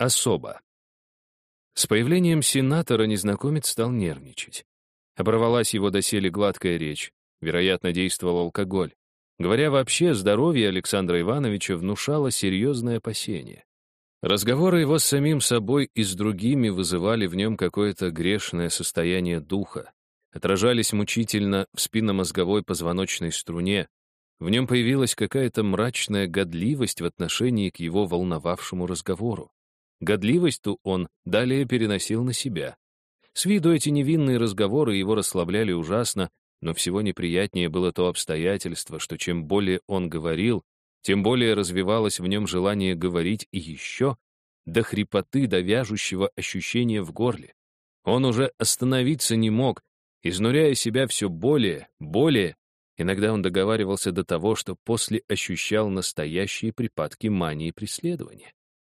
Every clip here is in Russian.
Особо. С появлением сенатора незнакомец стал нервничать. Оборвалась его доселе гладкая речь. Вероятно, действовал алкоголь. Говоря вообще, здоровье Александра Ивановича внушало серьезное опасение. Разговоры его с самим собой и с другими вызывали в нем какое-то грешное состояние духа, отражались мучительно в спинномозговой позвоночной струне, в нем появилась какая-то мрачная годливость в отношении к его волновавшему разговору. Годливость-то он далее переносил на себя. С виду эти невинные разговоры его расслабляли ужасно, но всего неприятнее было то обстоятельство, что чем более он говорил, тем более развивалось в нем желание говорить и еще, до хрипоты, до вяжущего ощущения в горле. Он уже остановиться не мог, изнуряя себя все более, более. Иногда он договаривался до того, что после ощущал настоящие припадки мании преследования.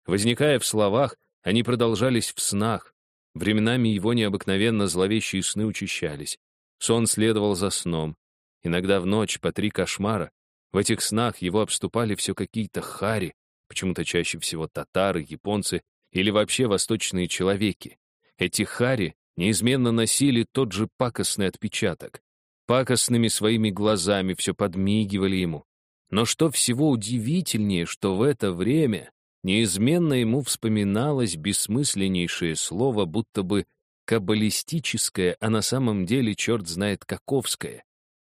Возникая в словах, они продолжались в снах. Временами его необыкновенно зловещие сны учащались. Сон следовал за сном. Иногда в ночь по три кошмара, в этих снах его обступали все какие-то хари, почему-то чаще всего татары, японцы или вообще восточные человеки. Эти хари неизменно носили тот же пакостный отпечаток. Пакостными своими глазами все подмигивали ему. Но что всего удивительнее, что в это время неизменно ему вспоминалось бессмысленнейшее слово, будто бы каббалистическое, а на самом деле черт знает каковское.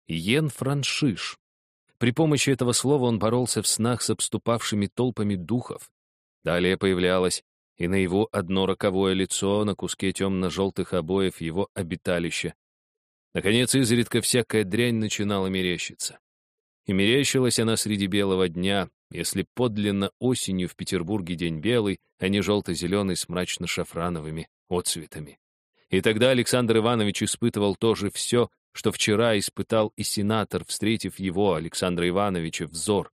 Йен-франшиш. При помощи этого слова он боролся в снах с обступавшими толпами духов. Далее появлялось и на его одно роковое лицо на куске темно-желтых обоев его обиталища. Наконец, изредка всякая дрянь начинала мерещиться. И мерещилась она среди белого дня, если подлинно осенью в Петербурге день белый, а не желто-зеленый с мрачно-шафрановыми отцветами. И тогда Александр Иванович испытывал тоже все, что вчера испытал и сенатор, встретив его, Александра Ивановича, взор.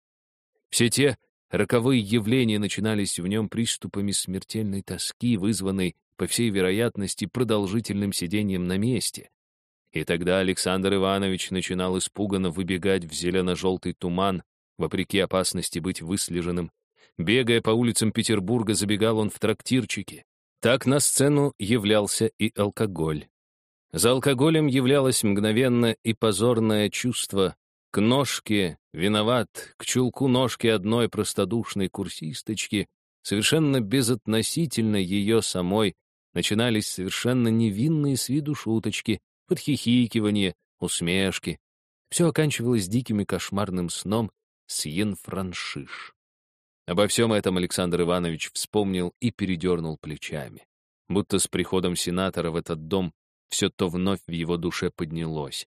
Все те роковые явления начинались в нем приступами смертельной тоски, вызванной, по всей вероятности, продолжительным сидением на месте. И тогда Александр Иванович начинал испуганно выбегать в зелено-желтый туман, вопреки опасности быть выслеженным. Бегая по улицам Петербурга, забегал он в трактирчики. Так на сцену являлся и алкоголь. За алкоголем являлось мгновенно и позорное чувство к ножке виноват, к чулку ножки одной простодушной курсисточки, совершенно безотносительно ее самой, начинались совершенно невинные с виду шуточки, подхихикивание, усмешки. Все оканчивалось диким и кошмарным сном Сьен-Франшиш. Обо всем этом Александр Иванович вспомнил и передернул плечами. Будто с приходом сенатора в этот дом все то вновь в его душе поднялось.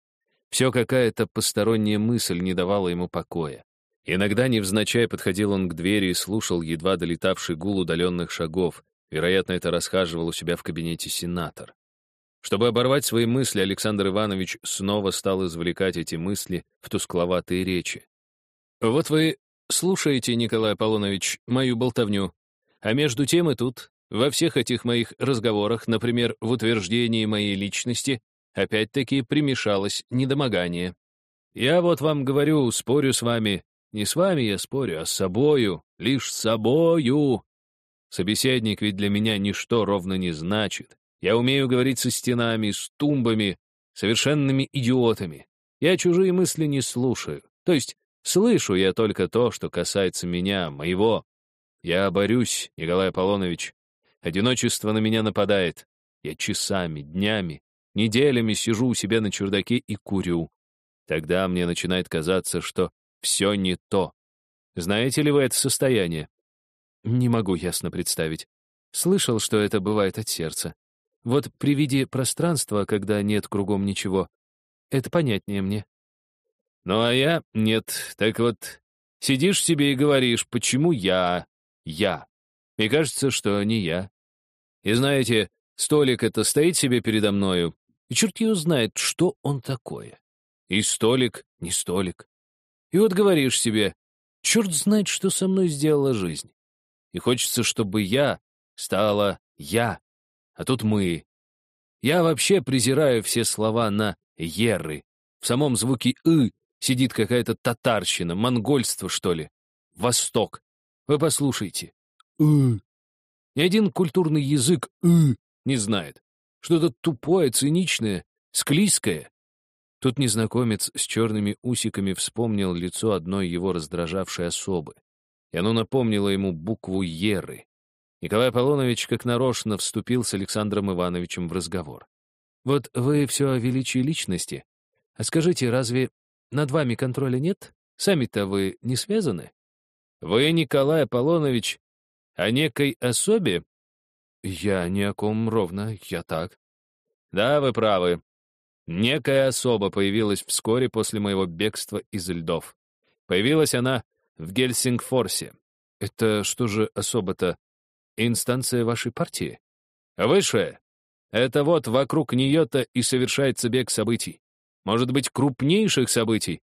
Все какая-то посторонняя мысль не давала ему покоя. Иногда невзначай подходил он к двери и слушал едва долетавший гул удаленных шагов. Вероятно, это расхаживал у себя в кабинете сенатор. Чтобы оборвать свои мысли, Александр Иванович снова стал извлекать эти мысли в тускловатые речи. «Вот вы слушаете, Николай Аполлонович, мою болтовню, а между тем и тут во всех этих моих разговорах, например, в утверждении моей личности, опять-таки примешалось недомогание. Я вот вам говорю, спорю с вами. Не с вами я спорю, а с собою, лишь с собою. Собеседник ведь для меня ничто ровно не значит. Я умею говорить со стенами, с тумбами, совершенными идиотами. Я чужие мысли не слушаю. То есть слышу я только то, что касается меня, моего. Я борюсь, Николай Аполлонович, Одиночество на меня нападает. Я часами, днями, неделями сижу у себя на чердаке и курю. Тогда мне начинает казаться, что все не то. Знаете ли вы это состояние? Не могу ясно представить. Слышал, что это бывает от сердца. Вот при виде пространства, когда нет кругом ничего, это понятнее мне. Ну а я — нет. Так вот, сидишь себе и говоришь, почему я, я. И кажется, что не я. И знаете, столик это стоит себе передо мною, и черт его знает, что он такое. И столик, не столик. И вот говоришь себе, черт знает, что со мной сделала жизнь. И хочется, чтобы я стала я, а тут мы. Я вообще презираю все слова на «еры». В самом звуке «ы» сидит какая-то татарщина, монгольство, что ли. Восток. Вы послушайте. Ни один культурный язык не знает. Что-то тупое, циничное, склизкое. Тут незнакомец с черными усиками вспомнил лицо одной его раздражавшей особы. И оно напомнило ему букву «Еры». Николай Аполлонович как нарочно вступил с Александром Ивановичем в разговор. «Вот вы все о величии личности. А скажите, разве над вами контроля нет? Сами-то вы не связаны?» «Вы, Николай Аполлонович, о некой особе?» «Я ни о ком ровно, я так». «Да, вы правы. Некая особа появилась вскоре после моего бегства из льдов. Появилась она в Гельсингфорсе. Это что же особо-то? Инстанция вашей партии? Высшая. Это вот вокруг нее-то и совершается бег событий. Может быть, крупнейших событий.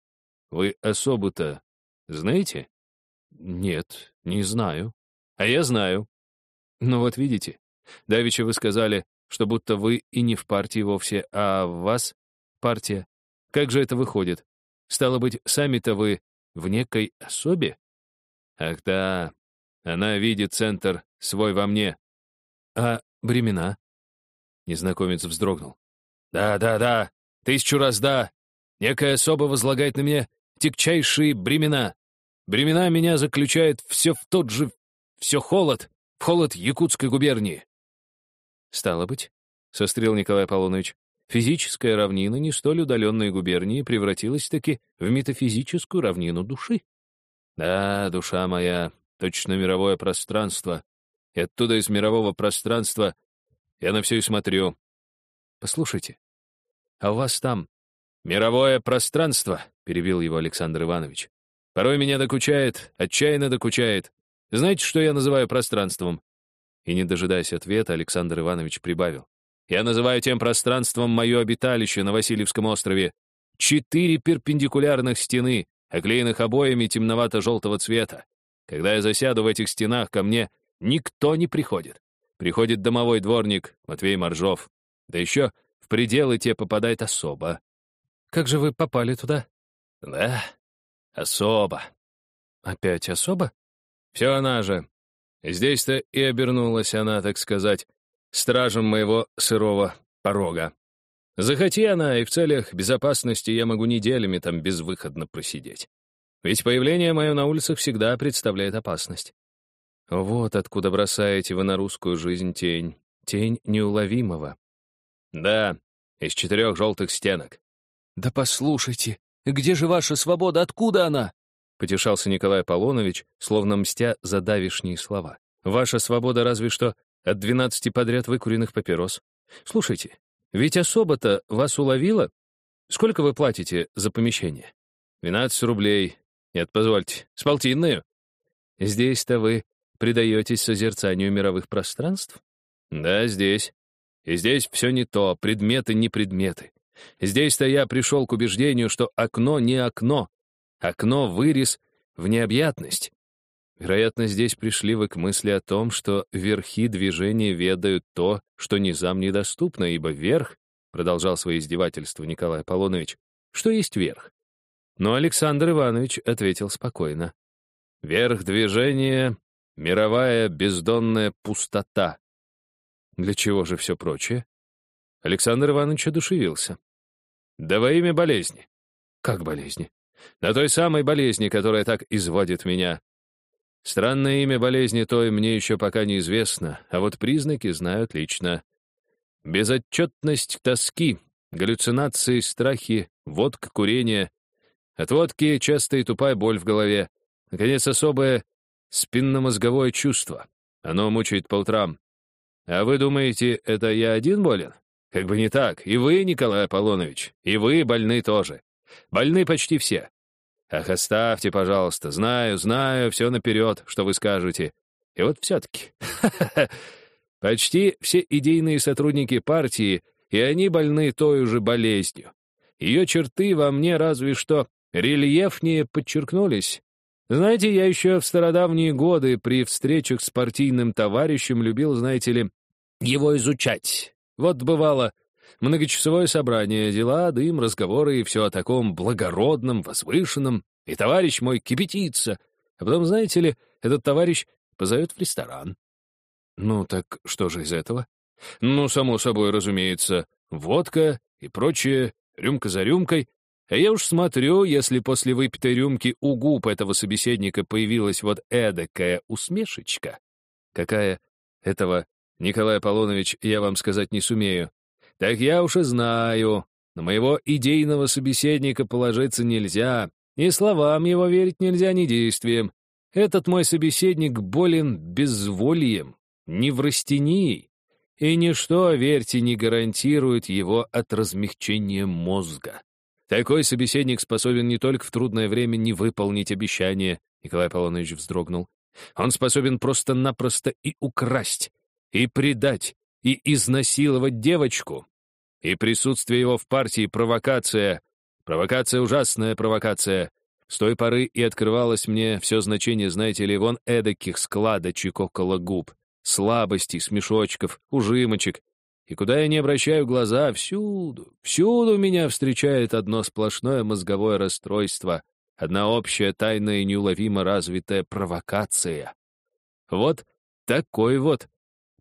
Вы особо-то знаете? Нет, не знаю. А я знаю. Ну вот видите, давеча вы сказали, что будто вы и не в партии вовсе, а в вас партия. Как же это выходит? Стало быть, сами-то вы в некой особе? Ах да, она видит центр свой во мне. А бремена? Незнакомец вздрогнул. Да, да, да, тысячу раз да. Некая особа возлагает на меня тягчайшие бремена. Бремена меня заключает все в тот же, все холод, в холод Якутской губернии. Стало быть, сострил Николай Аполлонович, физическая равнина не столь удаленной губернии превратилась-таки в метафизическую равнину души. Да, душа моя, точно мировое пространство, и оттуда из мирового пространства я на все и смотрю. Послушайте, а у вас там мировое пространство, перебил его Александр Иванович. Порой меня докучает, отчаянно докучает. Знаете, что я называю пространством? И, не дожидаясь ответа, Александр Иванович прибавил. «Я называю тем пространством мое обиталище на Васильевском острове. Четыре перпендикулярных стены, оклеенных обоями темновато-желтого цвета. Когда я засяду в этих стенах, ко мне никто не приходит. Приходит домовой дворник Матвей Моржов. Да еще в пределы те попадает особо. Как же вы попали туда? Да, особо. Опять особо? Все она же. Здесь-то и обернулась она, так сказать, стражем моего сырого порога. Захоти она, и в целях безопасности я могу неделями там безвыходно просидеть. Ведь появление мое на улицах всегда представляет опасность. Вот откуда бросаете вы на русскую жизнь тень. Тень неуловимого. Да, из четырех желтых стенок. Да послушайте, где же ваша свобода, откуда она? Потешался Николай Аполлонович, словно мстя за давишние слова. «Ваша свобода разве что от двенадцати подряд выкуренных папирос. Слушайте, ведь особо-то вас уловила? Сколько вы платите за помещение? Двенадцать рублей. Нет, позвольте, с полтинную. Здесь-то вы предаетесь созерцанию мировых пространств? Да, здесь. И здесь все не то, предметы не предметы. Здесь-то я пришел к убеждению, что окно не окно, Окно вырез в необъятность. Вероятно, здесь пришли вы к мысли о том, что верхи движения ведают то, что низам недоступно, ибо верх, продолжал свои издевательства Николай Аполлонович, что есть верх. Но Александр Иванович ответил спокойно. Верх движения — мировая бездонная пустота. Для чего же все прочее? Александр Иванович одушевился. Да во имя болезни. Как болезни? На той самой болезни, которая так изводит меня. Странное имя болезни той мне еще пока неизвестно, а вот признаки знают лично. Безотчетность тоски, галлюцинации, страхи, водка, курение. От водки частая и тупая боль в голове. Наконец, особое спинномозговое чувство. Оно мучает по утрам. А вы думаете, это я один болен? Как бы не так. И вы, Николай Аполлонович, и вы больны тоже. Больны почти все. Ах, оставьте, пожалуйста. Знаю, знаю, все наперед, что вы скажете. И вот все-таки. Почти все идейные сотрудники партии, и они больны той же болезнью. Ее черты во мне разве что рельефнее подчеркнулись. Знаете, я еще в стародавние годы при встречах с партийным товарищем любил, знаете ли, его изучать. Вот бывало, Многочасовое собрание, дела, дым, разговоры и все о таком благородном, возвышенном. И товарищ мой кипятится. А потом, знаете ли, этот товарищ позовет в ресторан. Ну, так что же из этого? Ну, само собой, разумеется, водка и прочее, рюмка за рюмкой. А я уж смотрю, если после выпитой рюмки у губ этого собеседника появилась вот эдакая усмешечка. Какая? Этого, Николай Аполлонович, я вам сказать не сумею. Так я уж и знаю. На моего идейного собеседника положиться нельзя. Ни словам его верить нельзя, ни действиям. Этот мой собеседник болен безвольем, неврастенией. И ничто, верьте, не гарантирует его от размягчения мозга. Такой собеседник способен не только в трудное время не выполнить обещание, Николай Аполлонович вздрогнул, он способен просто-напросто и украсть, и предать, и изнасиловать девочку. И присутствие его в партии — провокация. Провокация — ужасная провокация. С той поры и открывалось мне все значение, знаете ли, вон эдаких складочек около губ, слабостей, смешочков, ужимочек. И куда я не обращаю глаза, всюду, всюду меня встречает одно сплошное мозговое расстройство, одна общая тайная и неуловимо развитая провокация. Вот такой вот,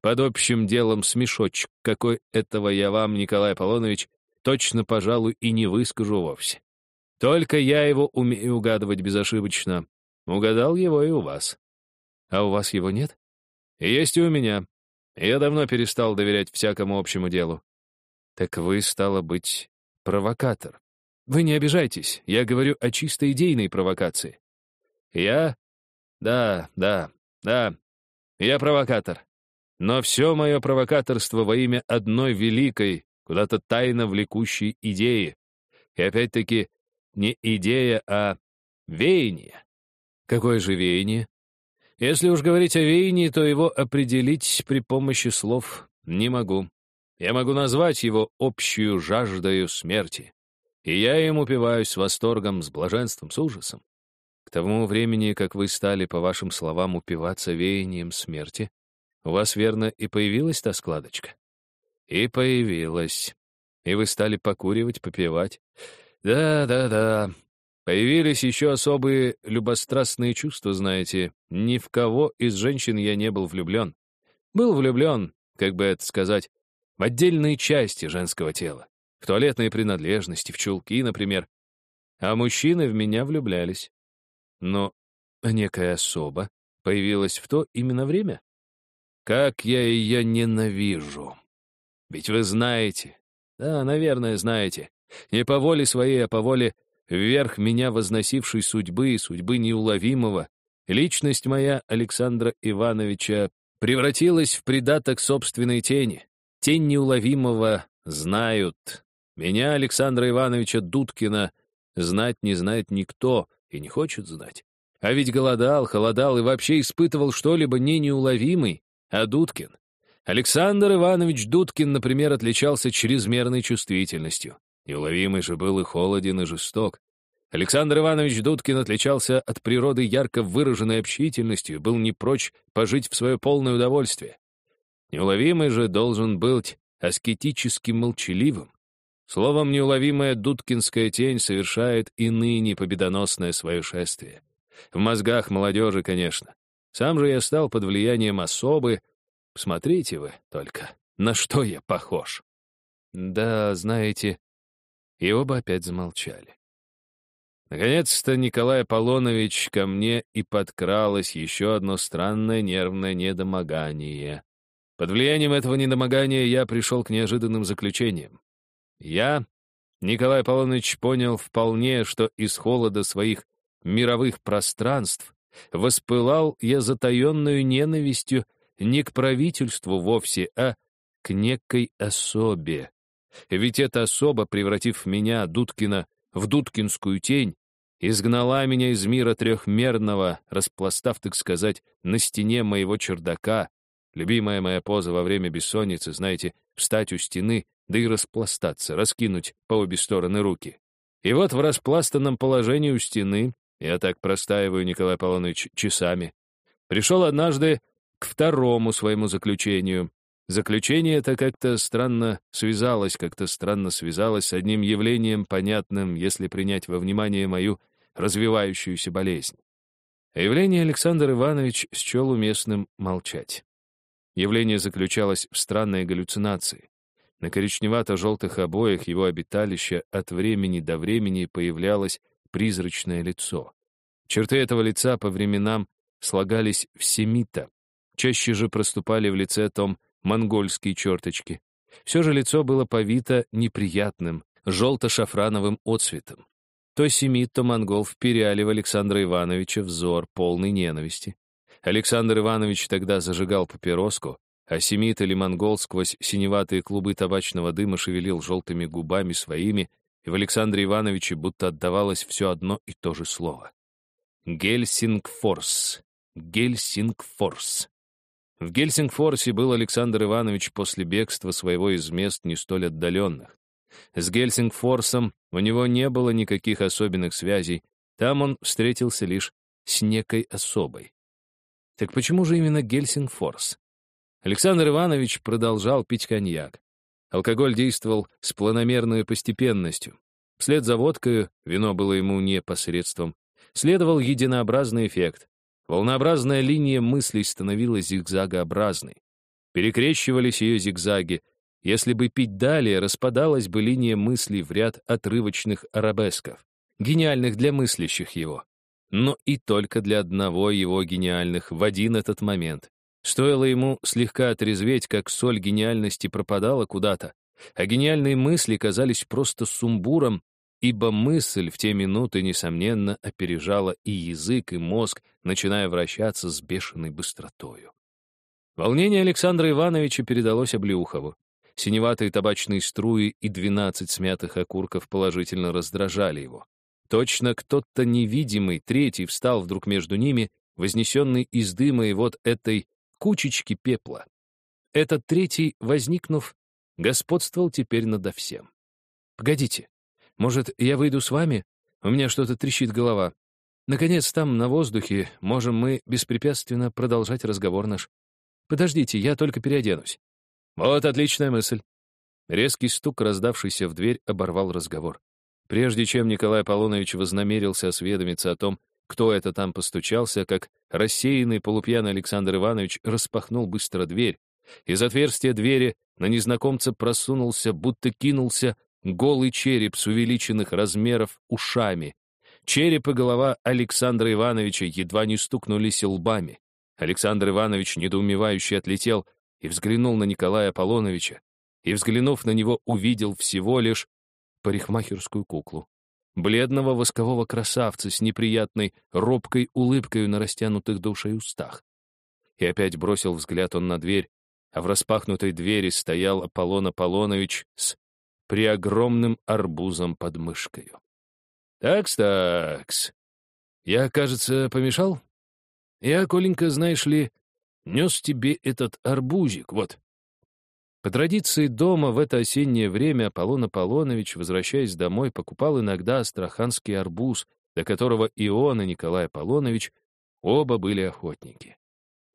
под общим делом смешочек, какой этого я вам, Николай Аполлонович, точно, пожалуй, и не выскажу вовсе. Только я его умею угадывать безошибочно. Угадал его и у вас. А у вас его нет? Есть и у меня. Я давно перестал доверять всякому общему делу. Так вы, стало быть, провокатор. Вы не обижайтесь, я говорю о чисто идейной провокации. Я? Да, да, да. Я провокатор. Но все мое провокаторство во имя одной великой, куда-то тайно влекущей идеи. И опять-таки не идея, а веяние. Какое же веяние? Если уж говорить о веянии, то его определить при помощи слов не могу. Я могу назвать его общую жаждою смерти. И я им упиваюсь с восторгом, с блаженством, с ужасом. К тому времени, как вы стали, по вашим словам, упиваться веянием смерти, у вас, верно, и появилась та складочка? И появилась. И вы стали покуривать, попивать. Да, да, да. Появились еще особые любострастные чувства, знаете. Ни в кого из женщин я не был влюблен. Был влюблен, как бы это сказать, в отдельные части женского тела. В туалетные принадлежности, в чулки, например. А мужчины в меня влюблялись. Но некая особа появилась в то именно время. Как я ее ненавижу. Ведь вы знаете, да, наверное, знаете, не по воле своей, а по воле вверх меня возносившей судьбы и судьбы неуловимого, личность моя Александра Ивановича превратилась в придаток собственной тени. Тень неуловимого знают. Меня, Александра Ивановича Дудкина, знать не знает никто и не хочет знать. А ведь голодал, холодал и вообще испытывал что-либо не неуловимый, а Дудкин. Александр Иванович Дудкин, например, отличался чрезмерной чувствительностью. Неуловимый же был и холоден, и жесток. Александр Иванович Дудкин отличался от природы ярко выраженной общительностью, был не прочь пожить в свое полное удовольствие. Неуловимый же должен быть аскетически молчаливым. Словом, неуловимая дудкинская тень совершает и ныне победоносное свое шествие. В мозгах молодежи, конечно. Сам же я стал под влиянием особы. Посмотрите вы только, на что я похож. Да, знаете, и оба опять замолчали. Наконец-то Николай Аполлонович ко мне и подкралось еще одно странное нервное недомогание. Под влиянием этого недомогания я пришел к неожиданным заключениям. Я, Николай Аполлонович, понял вполне, что из холода своих мировых пространств воспылал я затаенную ненавистью не к правительству вовсе, а к некой особе, ведь эта особа, превратив меня, Дудкина, в дудкинскую тень, изгнала меня из мира трехмерного, распластав, так сказать, на стене моего чердака. Любимая моя поза во время бессонницы, знаете, встать у стены, да и распластаться, раскинуть по обе стороны руки. И вот в распластанном положении у стены, я так простаиваю, Николай Аполлонович, часами, пришел однажды к второму своему заключению, Заключение это как-то странно связалось, как-то странно связалось с одним явлением, понятным, если принять во внимание мою развивающуюся болезнь. А явление Александр Иванович счел уместным молчать. Явление заключалось в странной галлюцинации. На коричневато-желтых обоях его обиталища от времени до времени появлялось призрачное лицо. Черты этого лица по временам слагались в семита, чаще же проступали в лице том монгольские черточки. Все же лицо было повито неприятным, желто-шафрановым отцветом. То семит, то монгол вперяли в Александра Ивановича взор полной ненависти. Александр Иванович тогда зажигал папироску, а семит или монгол сквозь синеватые клубы табачного дыма шевелил желтыми губами своими, и в Александре Ивановиче будто отдавалось все одно и то же слово. Гельсингфорс. Гельсингфорс. В Гельсингфорсе был Александр Иванович после бегства своего из мест не столь отдаленных. С Гельсингфорсом у него не было никаких особенных связей, там он встретился лишь с некой особой. Так почему же именно Гельсингфорс? Александр Иванович продолжал пить коньяк. Алкоголь действовал с планомерной постепенностью. Вслед за водкой, вино было ему непосредством, следовал единообразный эффект. Волнообразная линия мыслей становилась зигзагообразной. Перекрещивались ее зигзаги. Если бы пить далее, распадалась бы линия мыслей в ряд отрывочных арабесков, гениальных для мыслящих его но и только для одного его гениальных в один этот момент. Стоило ему слегка отрезветь, как соль гениальности пропадала куда-то, а гениальные мысли казались просто сумбуром, ибо мысль в те минуты, несомненно, опережала и язык, и мозг, начиная вращаться с бешеной быстротою. Волнение Александра Ивановича передалось Облеухову. Синеватые табачные струи и двенадцать смятых окурков положительно раздражали его. Точно кто-то невидимый, третий, встал вдруг между ними, вознесенный из дыма и вот этой кучечки пепла. Этот третий, возникнув, господствовал теперь надо всем. «Погодите, может, я выйду с вами? У меня что-то трещит голова. Наконец, там, на воздухе, можем мы беспрепятственно продолжать разговор наш. Подождите, я только переоденусь». «Вот отличная мысль». Резкий стук, раздавшийся в дверь, оборвал разговор. Прежде чем Николай Аполлонович вознамерился осведомиться о том, кто это там постучался, как рассеянный полупьяный Александр Иванович распахнул быстро дверь. Из отверстия двери на незнакомца просунулся, будто кинулся голый череп с увеличенных размеров ушами. Череп и голова Александра Ивановича едва не стукнулись лбами. Александр Иванович недоумевающе отлетел и взглянул на Николая Аполлоновича, и, взглянув на него, увидел всего лишь парикмахерскую куклу. Бледного воскового красавца с неприятной, робкой улыбкой на растянутых до устах. И опять бросил взгляд он на дверь, а в распахнутой двери стоял Аполлон Аполлонович с преогромным арбузом под мышкою. «Такс-такс. Я, кажется, помешал? Я, Коленька, знаешь ли, нес тебе этот арбузик, вот, по традиции дома в это осеннее время Аполлон Аполлонович, возвращаясь домой, покупал иногда астраханский арбуз, до которого и он, и Николай Аполлонович оба были охотники.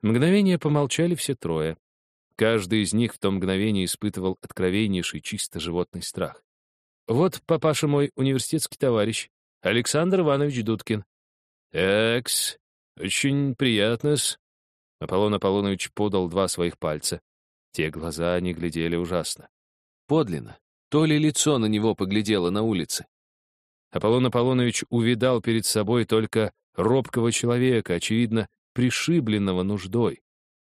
Мгновение помолчали все трое. Каждый из них в том мгновении испытывал откровеннейший чисто животный страх. «Вот, папаша мой, университетский товарищ, Александр Иванович Дудкин». «Экс, очень приятно-с». Аполлон Аполлонович подал два своих пальца. Те глаза они глядели ужасно. Подлинно. То ли лицо на него поглядело на улице. Аполлон Аполлонович увидал перед собой только робкого человека, очевидно, пришибленного нуждой.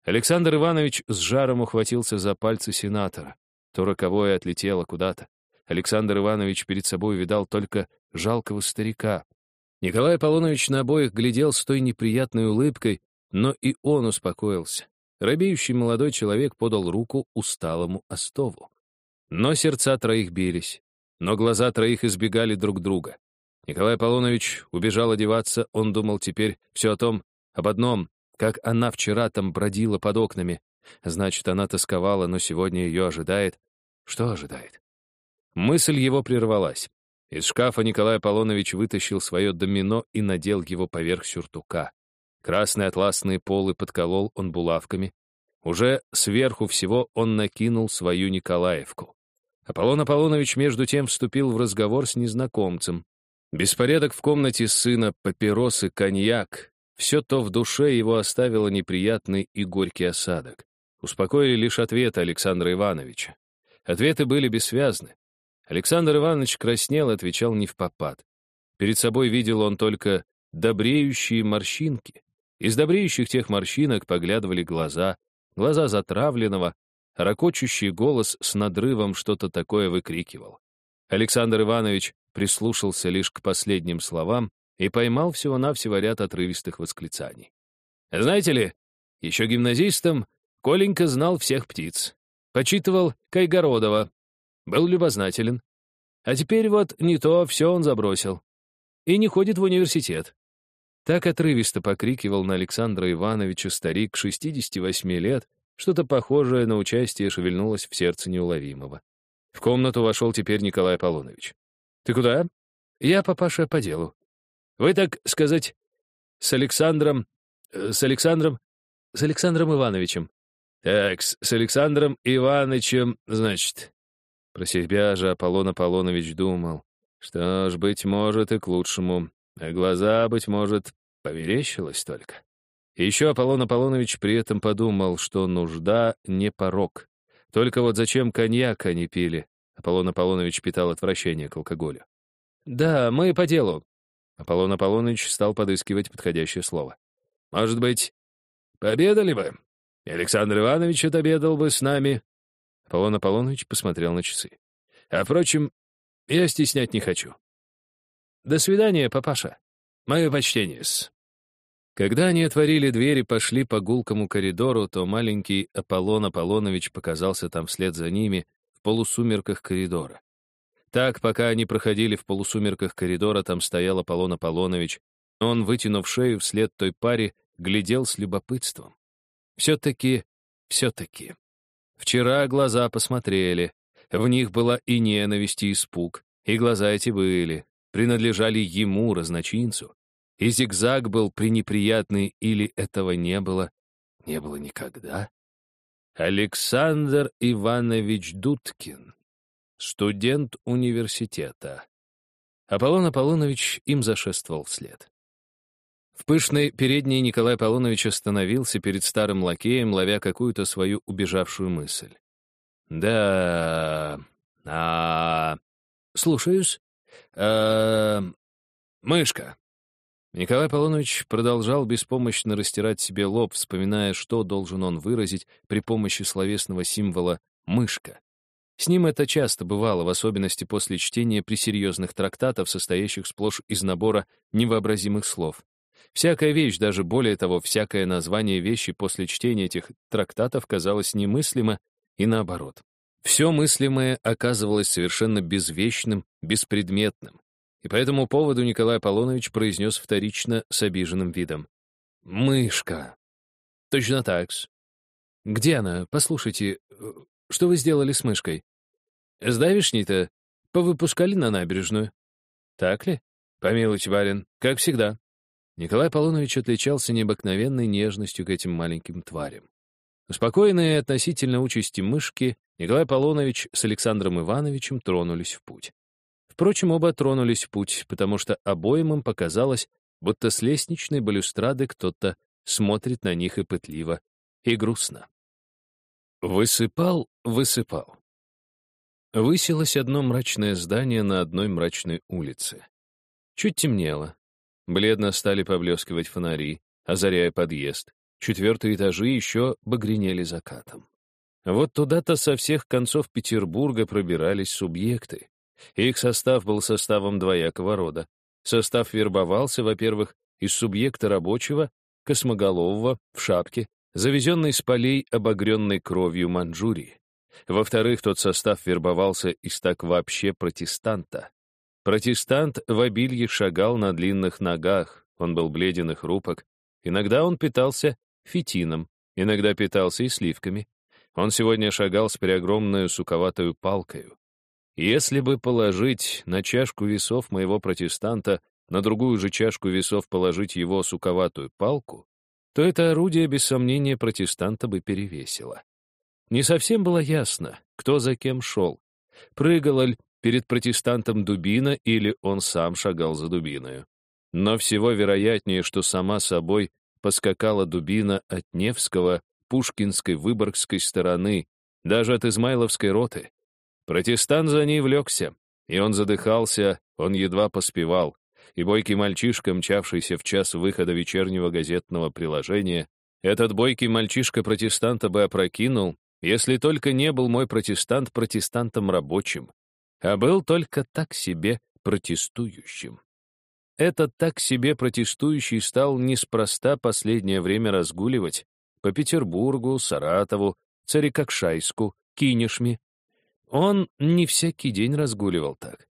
Александр Иванович с жаром ухватился за пальцы сенатора. То роковое отлетело куда-то. Александр Иванович перед собой видал только жалкого старика. Николай Аполлонович на обоих глядел с той неприятной улыбкой, но и он успокоился. Робеющий молодой человек подал руку усталому Остову. Но сердца троих бились, но глаза троих избегали друг друга. Николай Аполлонович убежал одеваться, он думал теперь все о том, об одном, как она вчера там бродила под окнами. Значит, она тосковала, но сегодня ее ожидает. Что ожидает? Мысль его прервалась. Из шкафа Николай Аполлонович вытащил свое домино и надел его поверх сюртука. Красные атласные полы подколол он булавками. Уже сверху всего он накинул свою Николаевку. Аполлон Аполлонович между тем вступил в разговор с незнакомцем. Беспорядок в комнате сына, папиросы, коньяк — все то в душе его оставило неприятный и горький осадок. Успокоили лишь ответы Александра Ивановича. Ответы были бессвязны. Александр Иванович краснел и отвечал не в попад. Перед собой видел он только добреющие морщинки. Из добреющих тех морщинок поглядывали глаза, глаза затравленного, ракочущий голос с надрывом что-то такое выкрикивал. Александр Иванович прислушался лишь к последним словам и поймал всего-навсего ряд отрывистых восклицаний. «Знаете ли, еще гимназистом Коленька знал всех птиц. Почитывал Кайгородова. Был любознателен. А теперь вот не то, все он забросил. И не ходит в университет. Так отрывисто покрикивал на Александра Ивановича старик 68 лет, что-то похожее на участие шевельнулось в сердце неуловимого. В комнату вошел теперь Николай Аполлонович. «Ты куда?» «Я, папаша, по делу». «Вы, так сказать, с Александром... Э, с Александром... с Александром Ивановичем». «Так, с Александром Ивановичем, значит...» Про себя же Аполлон Аполлонович думал. Что ж, быть может, и к лучшему. А глаза, быть может, поверещилось только. И еще Аполлон Аполлонович при этом подумал, что нужда не порог. Только вот зачем коньяк они пили? Аполлон Аполлонович питал отвращение к алкоголю. «Да, мы по делу». Аполлон Аполлонович стал подыскивать подходящее слово. «Может быть, пообедали бы? Александр Иванович отобедал бы с нами?» Аполлон Аполлонович посмотрел на часы. «А, впрочем, я стеснять не хочу. До свидания, папаша. Мое почтение -с. Когда они отворили дверь и пошли по гулкому коридору, то маленький Аполлон Аполлонович показался там вслед за ними в полусумерках коридора. Так, пока они проходили в полусумерках коридора, там стоял Аполлон Аполлонович. Он, вытянув шею вслед той паре, глядел с любопытством. Все-таки, все-таки. Вчера глаза посмотрели, в них была и ненависть, и испуг. И глаза эти были, принадлежали ему, разночинцу. И зигзаг был пренеприятный, или этого не было, не было никогда. Александр Иванович Дудкин, студент университета. Аполлон Аполлонович им зашествовал вслед. В пышной передней Николай Аполлонович остановился перед старым лакеем, ловя какую-то свою убежавшую мысль. Да. А. Слушаюсь. А. Мышка. Николай Полонович продолжал беспомощно растирать себе лоб, вспоминая, что должен он выразить при помощи словесного символа «мышка». С ним это часто бывало, в особенности после чтения пресерьезных трактатов, состоящих сплошь из набора невообразимых слов. Всякая вещь, даже более того, всякое название вещи после чтения этих трактатов казалось немыслимо и наоборот. Все мыслимое оказывалось совершенно безвещным, беспредметным. И по этому поводу Николай Аполлонович произнес вторично с обиженным видом. «Мышка». «Точно так-с». «Где она? Послушайте, э, что вы сделали с мышкой?» «С давишней-то повыпускали на набережную». «Так ли?» «Помилуйте, барин, как всегда». Николай Аполлонович отличался необыкновенной нежностью к этим маленьким тварям. Успокоенные относительно участи мышки, Николай Полонович с Александром Ивановичем тронулись в путь. Впрочем, оба тронулись в путь, потому что обоим им показалось, будто с лестничной балюстрады кто-то смотрит на них и пытливо, и грустно. Высыпал, высыпал. Высилось одно мрачное здание на одной мрачной улице. Чуть темнело. Бледно стали поблескивать фонари, озаряя подъезд. Четвертые этажи еще багренели закатом. Вот туда-то со всех концов Петербурга пробирались субъекты. Их состав был составом двоякого рода. Состав вербовался, во-первых, из субъекта рабочего, космоголового, в шапке, завезенной с полей, обогренной кровью Манчжурии. Во-вторых, тот состав вербовался из так вообще протестанта. Протестант в обилье шагал на длинных ногах, он был бледен и хрупок. Иногда он питался фитином, иногда питался и сливками. Он сегодня шагал с преогромную суковатую палкою. Если бы положить на чашку весов моего протестанта, на другую же чашку весов положить его суковатую палку, то это орудие, без сомнения, протестанта бы перевесило. Не совсем было ясно, кто за кем шел. Прыгала ли перед протестантом дубина или он сам шагал за дубиною. Но всего вероятнее, что сама собой поскакала дубина от Невского пушкинской выборгской стороны, даже от Измайловской роты. Протестант за ней влекся, и он задыхался, он едва поспевал, и бойкий мальчишка, мчавшийся в час выхода вечернего газетного приложения, этот бойкий мальчишка протестанта бы опрокинул, если только не был мой протестант протестантом рабочим, а был только так себе протестующим. Этот так себе протестующий стал неспроста последнее время разгуливать по Петербургу, Саратову, Царикокшайску, Кинешме. Он не всякий день разгуливал так.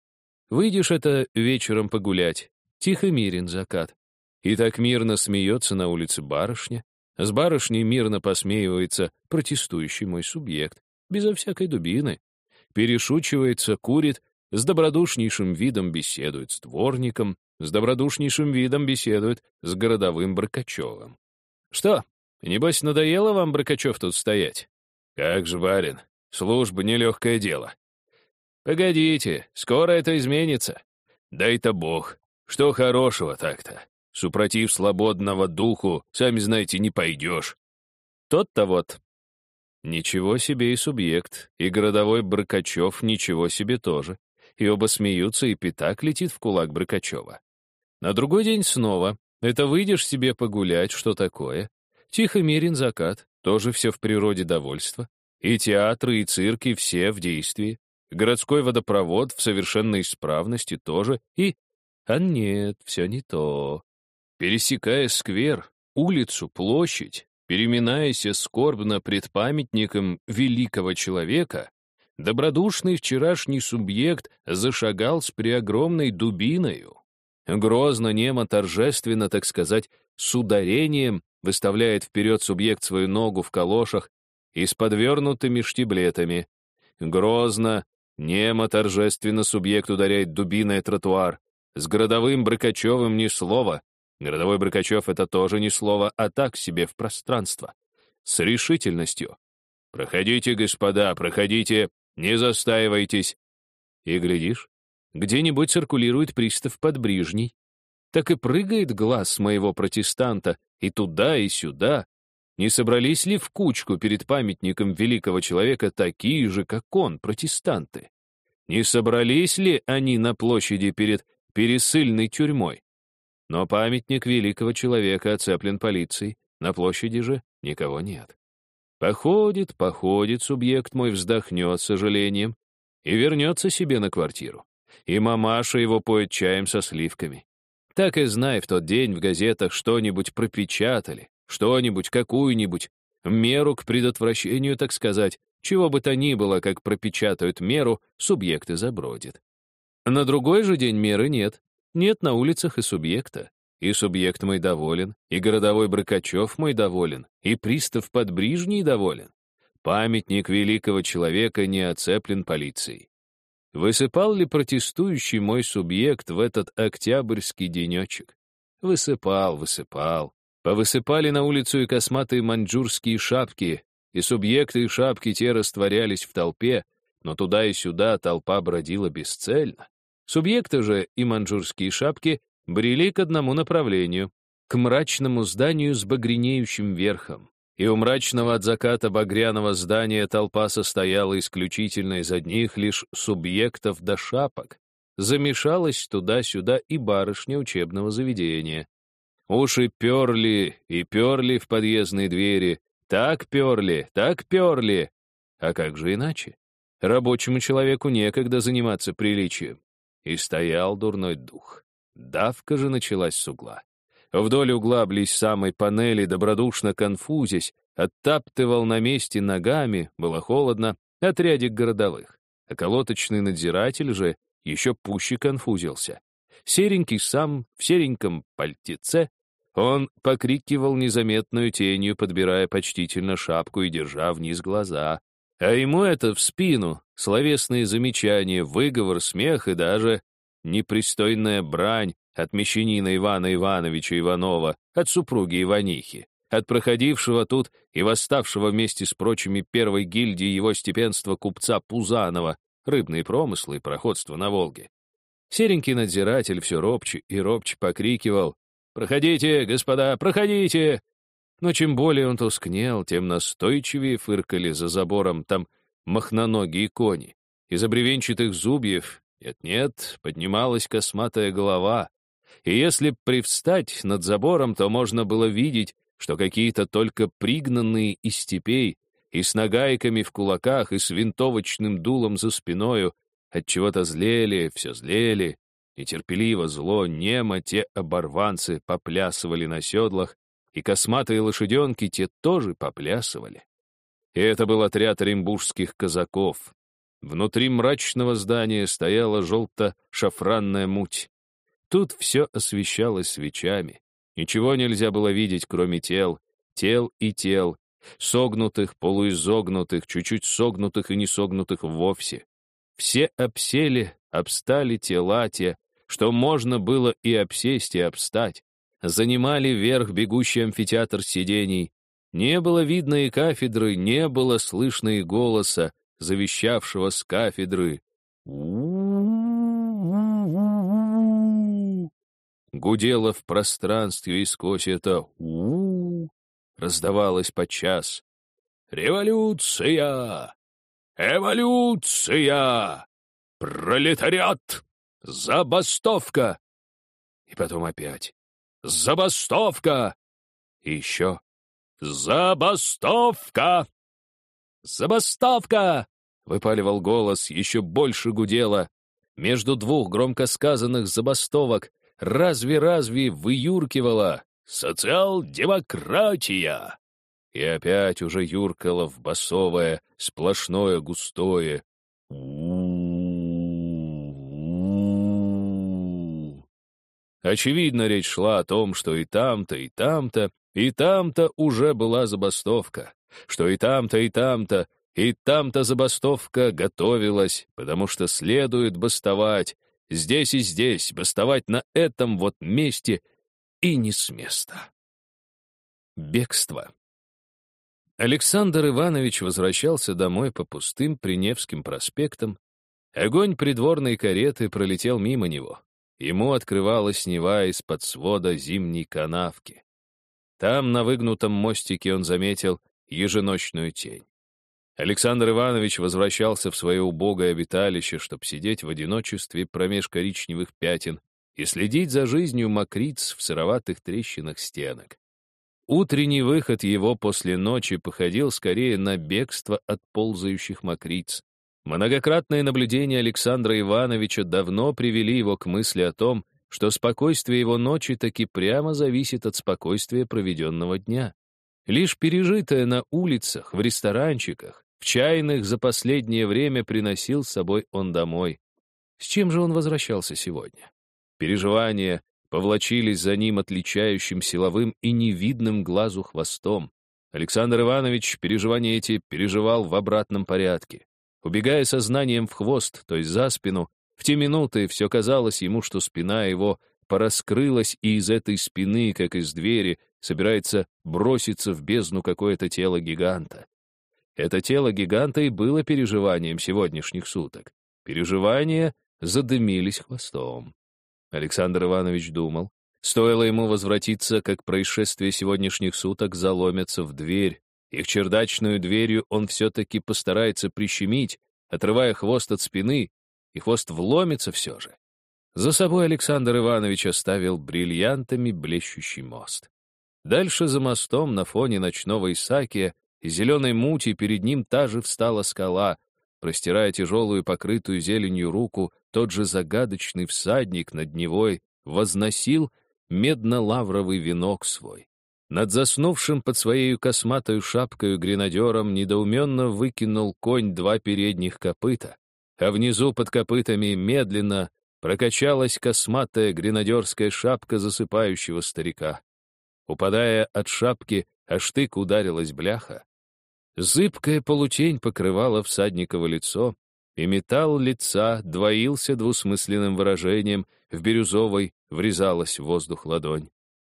Выйдешь это вечером погулять, тихо мирен закат. И так мирно смеется на улице барышня, с барышней мирно посмеивается протестующий мой субъект, безо всякой дубины. Перешучивается, курит, с добродушнейшим видом беседует с дворником, с добродушнейшим видом беседует с городовым Бракачевым. «Что, небось, надоело вам, Бракачев, тут стоять?» «Как же, барин, служба — нелегкое дело». «Погодите, скоро это изменится». «Дай-то бог, что хорошего так-то?» Супротив свободного духу, сами знаете, не пойдешь. Тот-то вот. Ничего себе и субъект, и городовой Брыкачев ничего себе тоже. И оба смеются, и пятак летит в кулак Брыкачева. На другой день снова. Это выйдешь себе погулять, что такое? Тихо мерен закат, тоже все в природе довольства. И театры, и цирки все в действии. Городской водопровод в совершенной исправности тоже. И... А нет, все не то. Пересекая сквер, улицу, площадь, переминаясь скорбно пред памятником великого человека, добродушный вчерашний субъект зашагал с преогромной дубиною. Грозно, немо, торжественно, так сказать, с ударением выставляет вперед субъект свою ногу в калошах и с подвернутыми штиблетами. Грозно, немо, торжественно субъект ударяет дубиной тротуар. С городовым Брыкачевым ни слова, Городовой Брыкачев — это тоже не слово, а так себе в пространство. С решительностью. «Проходите, господа, проходите, не застаивайтесь». И глядишь, где-нибудь циркулирует пристав подбрижний. Так и прыгает глаз моего протестанта и туда, и сюда. Не собрались ли в кучку перед памятником великого человека такие же, как он, протестанты? Не собрались ли они на площади перед пересыльной тюрьмой? Но памятник великого человека оцеплен полицией, на площади же никого нет. Походит, походит субъект мой, вздохнет с сожалением и вернется себе на квартиру. И мамаша его поет чаем со сливками. Так и знай, в тот день в газетах что-нибудь пропечатали, что-нибудь, какую-нибудь, меру к предотвращению, так сказать, чего бы то ни было, как пропечатают меру, субъект и забродит. На другой же день меры нет, нет на улицах и субъекта. И субъект мой доволен, и городовой Брыкачев мой доволен, и пристав Подбрижний доволен. Памятник великого человека не оцеплен полицией. Высыпал ли протестующий мой субъект в этот октябрьский денечек? Высыпал, высыпал. Повысыпали на улицу и косматые маньчжурские шапки, и субъекты и шапки те растворялись в толпе, но туда и сюда толпа бродила бесцельно. Субъекты же и манжурские шапки брели к одному направлению, к мрачному зданию с багренеющим верхом. И у мрачного от заката багряного здания толпа состояла исключительно из одних лишь субъектов до шапок. Замешалась туда-сюда и барышня учебного заведения. Уши перли и перли в подъездные двери, так перли, так перли. А как же иначе? Рабочему человеку некогда заниматься приличием. И стоял дурной дух. Давка же началась с угла. Вдоль угла близ самой панели, добродушно конфузясь, оттаптывал на месте ногами, было холодно, отрядик городовых. А колоточный надзиратель же еще пуще конфузился. Серенький сам, в сереньком пальтеце, он покрикивал незаметную тенью, подбирая почтительно шапку и держа вниз глаза. А ему это в спину, словесные замечания, выговор, смех и даже непристойная брань от мещанина Ивана Ивановича Иванова, от супруги Иванихи, от проходившего тут и восставшего вместе с прочими первой гильдии его степенства купца Пузанова, рыбные промыслы и проходство на Волге. Серенький надзиратель все робче и робче покрикивал «Проходите, господа, проходите!» Но чем более он тускнел, тем настойчивее фыркали за забором там махноногие кони. Из обревенчатых зубьев, нет-нет, поднималась косматая голова. И если привстать над забором, то можно было видеть, что какие-то только пригнанные из степей и с нагайками в кулаках и с винтовочным дулом за спиною от чего то злели, все злели, нетерпеливо, зло, немо те оборванцы поплясывали на седлах, и косматые лошаденки те тоже поплясывали. И это был отряд римбургских казаков. Внутри мрачного здания стояла желто-шафранная муть. Тут все освещалось свечами. Ничего нельзя было видеть, кроме тел, тел и тел, согнутых, полуизогнутых, чуть-чуть согнутых и не согнутых вовсе. Все обсели, обстали тела те, что можно было и обсесть, и обстать. Занимали вверх бегущий амфитеатр сидений. Не было видно и кафедры, не было слышно и голоса, завещавшего с кафедры. Гудело в пространстве и сквозь это у раздавалось подчас. «Революция! Эволюция! Пролетариат! Забастовка!» И потом опять «Забастовка!» И еще «Забастовка!» «Забастовка!» — выпаливал голос, еще больше гудело. Между двух громко сказанных забастовок разве-разве выюркивала «Социал-демократия!» И опять уже юркало в басовое, сплошное, густое Очевидно, речь шла о том, что и там-то, и там-то, и там-то уже была забастовка, что и там-то, и там-то, и там-то забастовка готовилась, потому что следует бастовать, здесь и здесь, бастовать на этом вот месте и не с места. Бегство. Александр Иванович возвращался домой по пустым Приневским проспектам. Огонь придворной кареты пролетел мимо него. Ему открывалась Нева из-под свода зимней канавки. Там, на выгнутом мостике, он заметил еженочную тень. Александр Иванович возвращался в свое убогое обиталище, чтобы сидеть в одиночестве промеж коричневых пятен и следить за жизнью мокриц в сыроватых трещинах стенок. Утренний выход его после ночи походил скорее на бегство от ползающих мокриц. Многократные наблюдения Александра Ивановича давно привели его к мысли о том, что спокойствие его ночи таки прямо зависит от спокойствия проведенного дня. Лишь пережитое на улицах, в ресторанчиках, в чайных за последнее время приносил с собой он домой. С чем же он возвращался сегодня? Переживания повлачились за ним отличающим силовым и невидным глазу хвостом. Александр Иванович переживания эти переживал в обратном порядке. Убегая сознанием в хвост, то есть за спину, в те минуты все казалось ему, что спина его пораскрылась, и из этой спины, как из двери, собирается броситься в бездну какое-то тело гиганта. Это тело гиганта и было переживанием сегодняшних суток. Переживания задымились хвостом. Александр Иванович думал, стоило ему возвратиться, как происшествие сегодняшних суток заломятся в дверь. Их чердачную дверью он все-таки постарается прищемить, отрывая хвост от спины, и хвост вломится все же. За собой Александр Иванович оставил бриллиантами блещущий мост. Дальше за мостом на фоне ночного Исакия и зеленой мути перед ним та же встала скала, простирая тяжелую покрытую зеленью руку, тот же загадочный всадник над Невой возносил медно-лавровый венок свой. Над заснувшим под своей косматою шапкою гренадером недоуменно выкинул конь два передних копыта, а внизу под копытами медленно прокачалась косматая гренадерская шапка засыпающего старика. Упадая от шапки, а штык ударилась бляха. Зыбкая полутень покрывала всадниково лицо, и металл лица двоился двусмысленным выражением, в бирюзовой врезалась в воздух ладонь.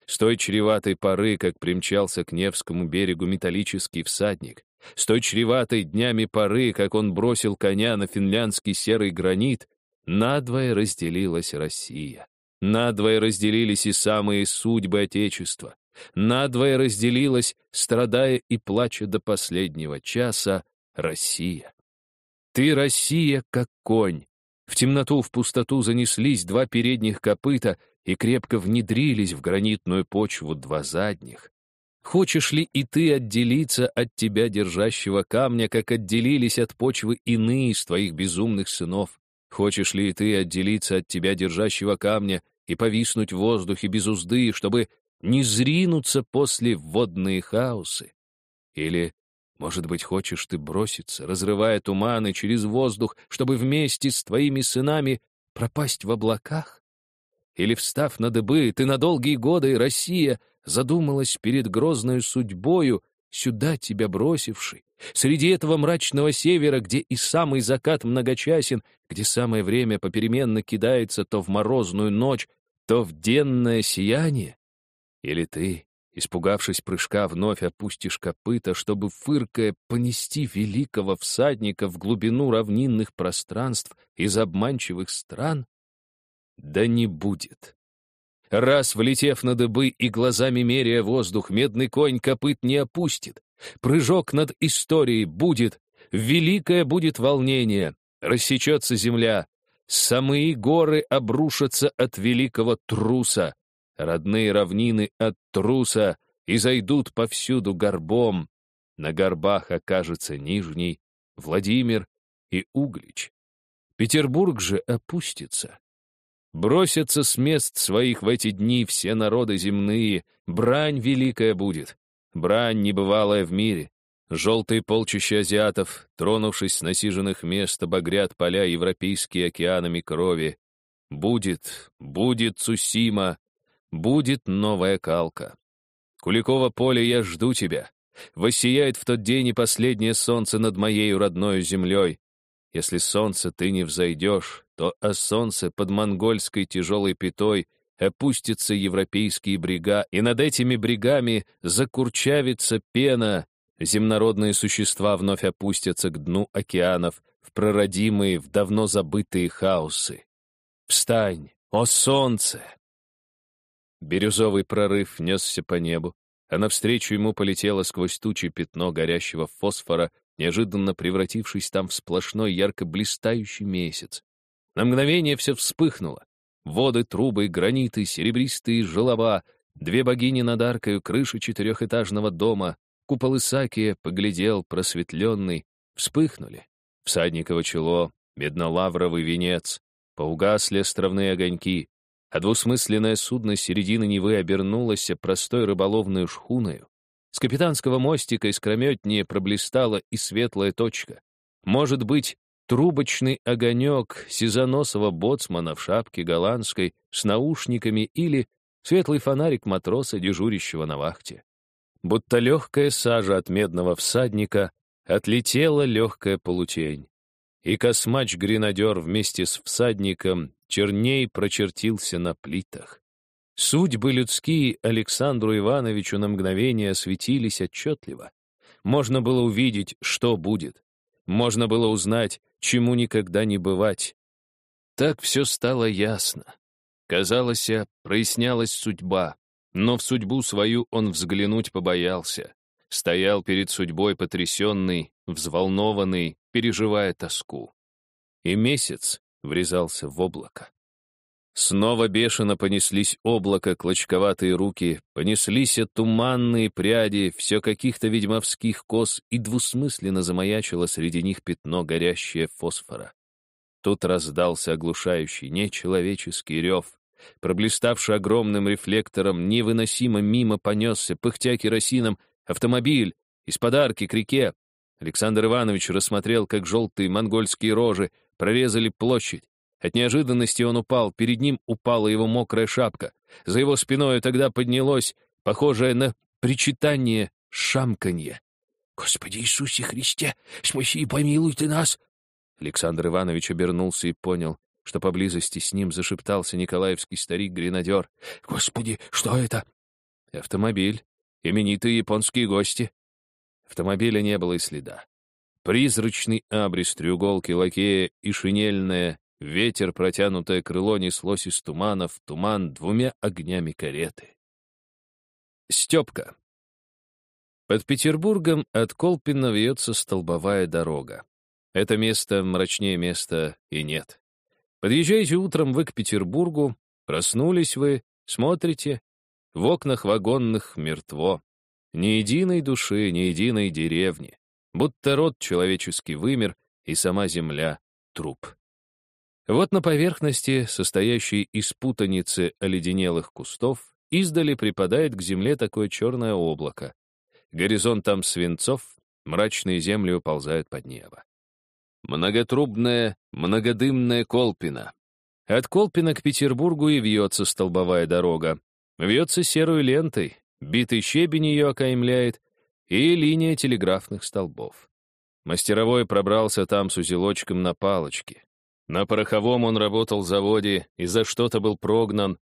С той чреватой поры, как примчался к Невскому берегу металлический всадник, с той чреватой днями поры, как он бросил коня на финляндский серый гранит, надвое разделилась Россия. Надвое разделились и самые судьбы Отечества. Надвое разделилась, страдая и плача до последнего часа, Россия. Ты, Россия, как конь. В темноту, в пустоту занеслись два передних копыта и крепко внедрились в гранитную почву два задних. Хочешь ли и ты отделиться от тебя, держащего камня, как отделились от почвы иные из твоих безумных сынов? Хочешь ли и ты отделиться от тебя, держащего камня, и повиснуть в воздухе без узды, чтобы не зринуться после водные хаосы? Или, может быть, хочешь ты броситься, разрывая туманы через воздух, чтобы вместе с твоими сынами пропасть в облаках? Или, встав на дыбы, ты на долгие годы, Россия, задумалась перед грозной судьбою, сюда тебя бросивший, среди этого мрачного севера, где и самый закат многочасен, где самое время попеременно кидается то в морозную ночь, то в денное сияние? Или ты, испугавшись прыжка, вновь опустишь копыта, чтобы, фыркая, понести великого всадника в глубину равнинных пространств из обманчивых стран? Да не будет. Раз, влетев на дыбы и глазами меряя воздух, медный конь копыт не опустит. Прыжок над историей будет, великое будет волнение, рассечется земля, самые горы обрушатся от великого труса, родные равнины от труса и зайдут повсюду горбом. На горбах окажется Нижний, Владимир и Углич. Петербург же опустится. Бросятся с мест своих в эти дни все народы земные, брань великая будет, брань небывалая в мире. Желтые полчища азиатов, тронувшись с насиженных мест, обогрят поля европейские океанами крови. Будет, будет Цусима, будет новая калка. Куликово поле, я жду тебя. Воссияет в тот день и последнее солнце над моей родной землей. Если солнце ты не взойдешь, то о солнце под монгольской тяжелой пятой опустятся европейские брега, и над этими брегами закурчавится пена, земнородные существа вновь опустятся к дну океанов, в прородимые, в давно забытые хаосы. Встань, о солнце! Бирюзовый прорыв несся по небу, а навстречу ему полетело сквозь тучи пятно горящего фосфора, неожиданно превратившись там в сплошной ярко блистающий месяц. На мгновение все вспыхнуло. Воды, трубы, граниты, серебристые желоба, две богини над аркою, крыши четырехэтажного дома, купол Исакия поглядел, просветленный, вспыхнули. Всадниково чело, меднолавровый венец, поугасли островные огоньки, а двусмысленное судно середины Невы обернулось простой рыболовной шхуною. С капитанского мостика искрометнее проблистала и светлая точка. Может быть, трубочный огонек сизоносого боцмана в шапке голландской с наушниками или светлый фонарик матроса, дежурящего на вахте. Будто легкая сажа от медного всадника отлетела легкая полутень. И космач-гренадер вместе с всадником черней прочертился на плитах. Судьбы людские Александру Ивановичу на мгновение осветились отчетливо. Можно было увидеть, что будет. Можно было узнать, чему никогда не бывать. Так все стало ясно. Казалось, прояснялась судьба, но в судьбу свою он взглянуть побоялся. Стоял перед судьбой потрясенный, взволнованный, переживая тоску. И месяц врезался в облако. Снова бешено понеслись облако, клочковатые руки, понеслись туманные пряди, все каких-то ведьмовских кос, и двусмысленно замаячило среди них пятно горящее фосфора. Тут раздался оглушающий, нечеловеческий рев. Проблиставший огромным рефлектором, невыносимо мимо понесся, пыхтя керосином, автомобиль, из подарки к реке. Александр Иванович рассмотрел, как желтые монгольские рожи прорезали площадь. От неожиданности он упал, перед ним упала его мокрая шапка. За его спиной тогда поднялось, похожее на причитание, шамканье. «Господи Иисусе Христе, спаси и помилуй ты нас!» Александр Иванович обернулся и понял, что поблизости с ним зашептался николаевский старик-гренадер. «Господи, что это?» «Автомобиль. Именитые японские гости». Автомобиля не было и следа. Призрачный абрис треуголки лакея и шинельная Ветер, протянутое крыло, неслось из тумана в туман двумя огнями кареты. Степка. Под Петербургом от Колпина вьется столбовая дорога. Это место мрачнее места и нет. Подъезжаете утром вы к Петербургу, проснулись вы, смотрите, в окнах вагонных мертво. Ни единой души, ни единой деревни. Будто род человеческий вымер, и сама земля — труп. Вот на поверхности, состоящей из путаницы оледенелых кустов, Издали припадает к земле такое черное облако. Горизонт там свинцов, мрачные земли уползают под небо. Многотрубная, многодымная Колпина. От Колпина к Петербургу и вьется столбовая дорога. Вьется серой лентой, битый щебень ее окаймляет, и линия телеграфных столбов. Мастеровой пробрался там с узелочком на палочке. На пороховом он работал в заводе и за что-то был прогнан,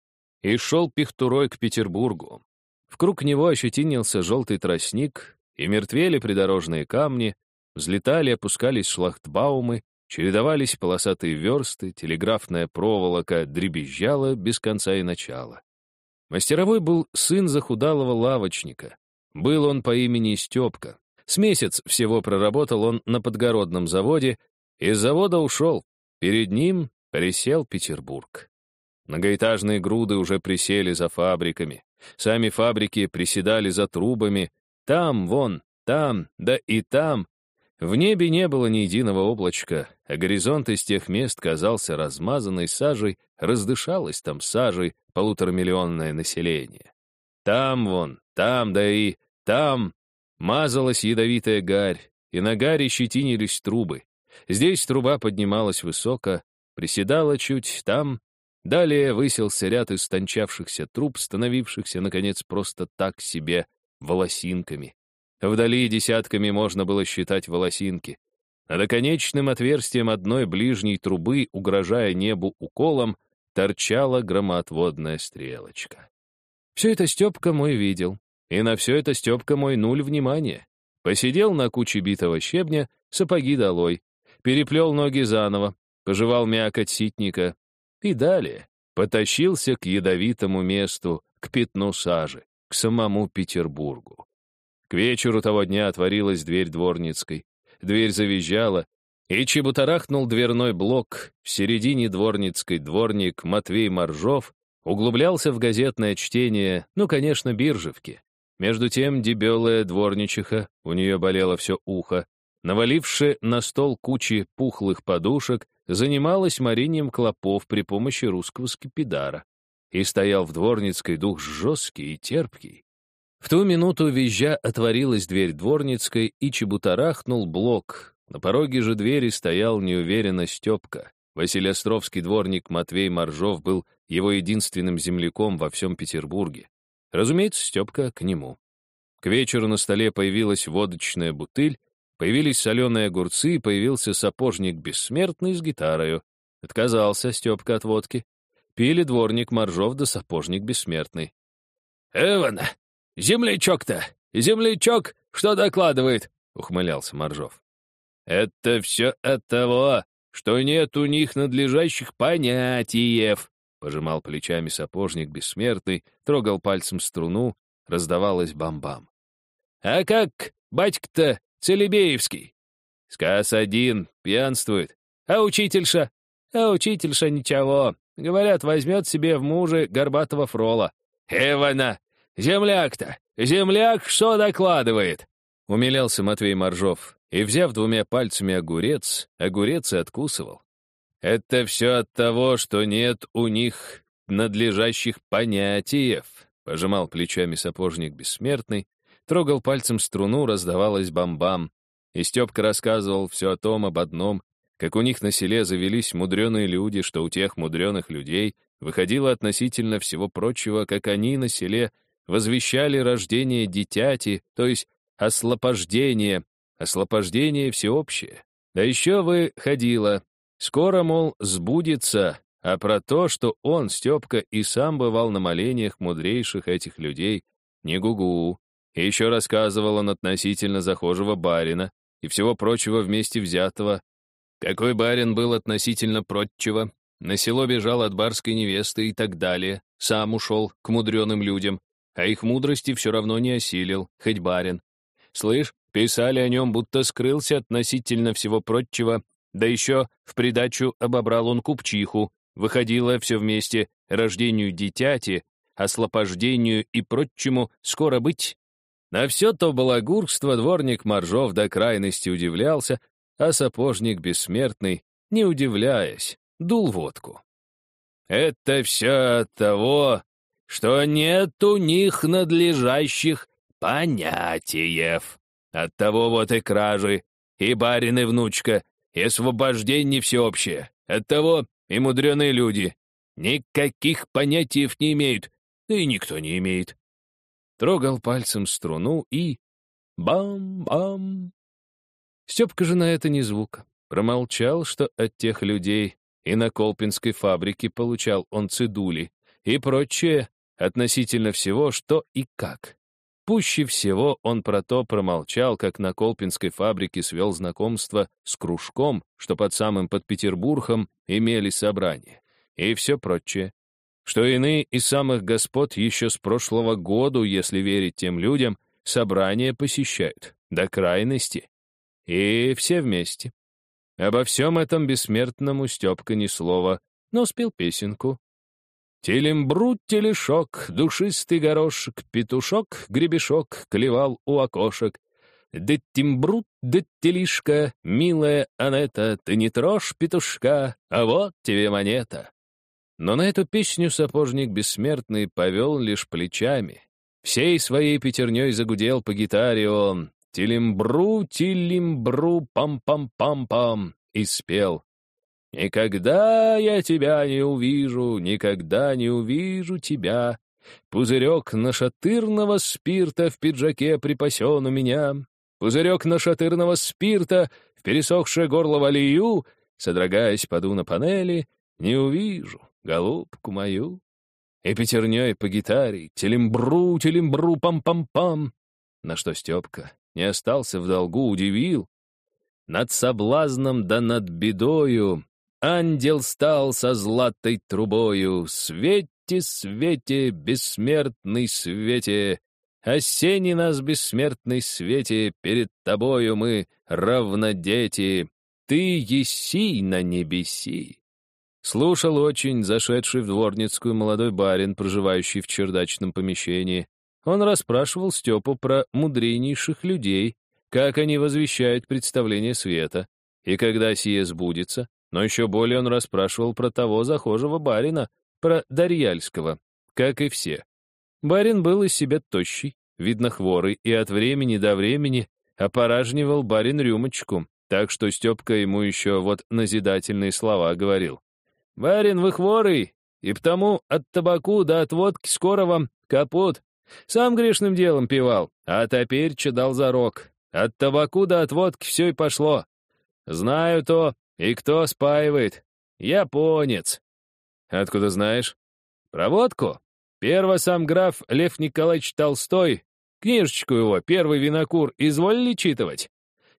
и шел пихтурой к Петербургу. В круг него ощетинился желтый тростник, и мертвели придорожные камни, взлетали, опускались шлагтбаумы, чередовались полосатые версты, телеграфная проволока дребезжала без конца и начала. Мастеровой был сын захудалого лавочника. Был он по имени Степка. С месяц всего проработал он на подгородном заводе, из завода ушел. Перед ним присел Петербург. Многоэтажные груды уже присели за фабриками. Сами фабрики приседали за трубами. Там, вон, там, да и там. В небе не было ни единого облачка, а горизонт из тех мест казался размазанной сажей, раздышалось там сажей полуторамиллионное население. Там, вон, там, да и там мазалась ядовитая гарь, и на гаре щетинились трубы. Здесь труба поднималась высоко, приседала чуть, там Далее высился ряд истончавшихся труб, становившихся, наконец, просто так себе волосинками. Вдали десятками можно было считать волосинки. Над оконечным отверстием одной ближней трубы, угрожая небу уколом, торчала громоотводная стрелочка. Все это Степка мой видел, и на все это Степка мой нуль внимания. Посидел на куче битого щебня, сапоги долой, переплел ноги заново, пожевал мякоть ситника, и далее потащился к ядовитому месту, к пятну сажи, к самому Петербургу. К вечеру того дня отворилась дверь дворницкой. Дверь завизжала, и чебутарахнул дверной блок. В середине дворницкой дворник Матвей Моржов углублялся в газетное чтение, ну, конечно, биржевки. Между тем дебелая дворничиха, у нее болело все ухо, наваливши на стол кучи пухлых подушек, занималась марением клопов при помощи русского скипидара. И стоял в дворницкой дух жесткий и терпкий. В ту минуту визжа отворилась дверь дворницкой, и чебутарахнул блок. На пороге же двери стоял неуверенно Степка. Василиостровский дворник Матвей Моржов был его единственным земляком во всем Петербурге. Разумеется, Степка к нему. К вечеру на столе появилась водочная бутыль, Появились соленые огурцы, появился сапожник бессмертный с гитарою. Отказался Степка от водки. Пили дворник Моржов да сапожник бессмертный. «Эвана, землячок-то! Землячок, что докладывает?» — ухмылялся Моржов. «Это все от того, что нет у них надлежащих понятиев», — пожимал плечами сапожник бессмертный, трогал пальцем струну, раздавалось бам-бам. «А как, батька-то, Целебеевский. Сказ один, пьянствует. А учительша? А учительша ничего. Говорят, возьмет себе в муже горбатого фрола. Эвана! Земляк-то! Земляк что докладывает? Умилялся Матвей Моржов и, взяв двумя пальцами огурец, огурец и откусывал. Это все от того, что нет у них надлежащих понятиев, пожимал плечами сапожник бессмертный, Трогал пальцем струну, раздавалось бам-бам. И Степка рассказывал все о том, об одном, как у них на селе завелись мудреные люди, что у тех мудреных людей выходило относительно всего прочего, как они на селе возвещали рождение дитяти, то есть ослопождение, ослопождение всеобщее. Да еще вы ходила, скоро, мол, сбудется, а про то, что он, Степка, и сам бывал на молениях мудрейших этих людей, не гугу, и еще рассказывал он относительно захожего барина и всего прочего вместе взятого. Какой барин был относительно прочего, на село бежал от барской невесты и так далее, сам ушел к мудреным людям, а их мудрости все равно не осилил, хоть барин. Слышь, писали о нем, будто скрылся относительно всего прочего, да еще в придачу обобрал он купчиху, выходило все вместе рождению дитяти, ослопождению и прочему скоро быть. На все то балагурство дворник Моржов до крайности удивлялся, а сапожник бессмертный, не удивляясь, дул водку. «Это все от того, что нет у них надлежащих понятиев. От того вот и кражи, и барин, и внучка, и освобождение всеобщее. От того и мудреные люди. Никаких понятий не имеют, да и никто не имеет. Трогал пальцем струну и... Бам-бам! Степка же на это ни звука. Промолчал, что от тех людей и на Колпинской фабрике получал он цедули и прочее относительно всего, что и как. Пуще всего он про то промолчал, как на Колпинской фабрике свел знакомство с кружком, что под самым под Петербургом имели собрание, и все прочее. Что иные из самых господ еще с прошлого года, если верить тем людям, собрания посещают, до крайности. И все вместе. Обо всем этом бессмертному Степка ни слова, но спел песенку, Телембрут, телешок, душистый горошек, петушок, гребешок, клевал у окошек. Да тимбрут, да телишка, милая Анетта, ты не трожь петушка, а вот тебе монета. Но на эту песню сапожник бессмертный повел лишь плечами. Всей своей пятерней загудел по гитаре он. Тилимбру, тилимбру, пам-пам-пам-пам, и спел. Никогда я тебя не увижу, никогда не увижу тебя. Пузырек нашатырного спирта в пиджаке припасен у меня. Пузырек нашатырного спирта в пересохшее горло волею, содрогаясь, паду на панели, не увижу голубку мою. И пятерней по гитаре, телембру, телембру, пам-пам-пам. На что Степка не остался в долгу, удивил. Над соблазном да над бедою Ангел стал со златой трубою, Свете, свете, бессмертный свете, Осени нас, бессмертный свете, Перед тобою мы равнодети, Ты еси на небеси. Слушал очень зашедший в дворницкую молодой барин, проживающий в чердачном помещении. Он расспрашивал Степу про мудрейнейших людей, как они возвещают представление света, и когда сие сбудется, но еще более он расспрашивал про того захожего барина, про Дарьяльского, как и все. Барин был из себя тощий, видно хворый, и от времени до времени опоражнивал барин рюмочку, так что Степка ему еще вот назидательные слова говорил. «Барин, вы хворый, и потому от табаку до от водки скоро вам капут. Сам грешным делом пивал, а теперь чадал за рог. От табаку до от водки все и пошло. Знаю то, «И кто спаивает?» «Японец». «Откуда знаешь?» «Проводку? Перво сам граф Лев Николаевич Толстой, книжечку его, первый винокур, изволили читывать?»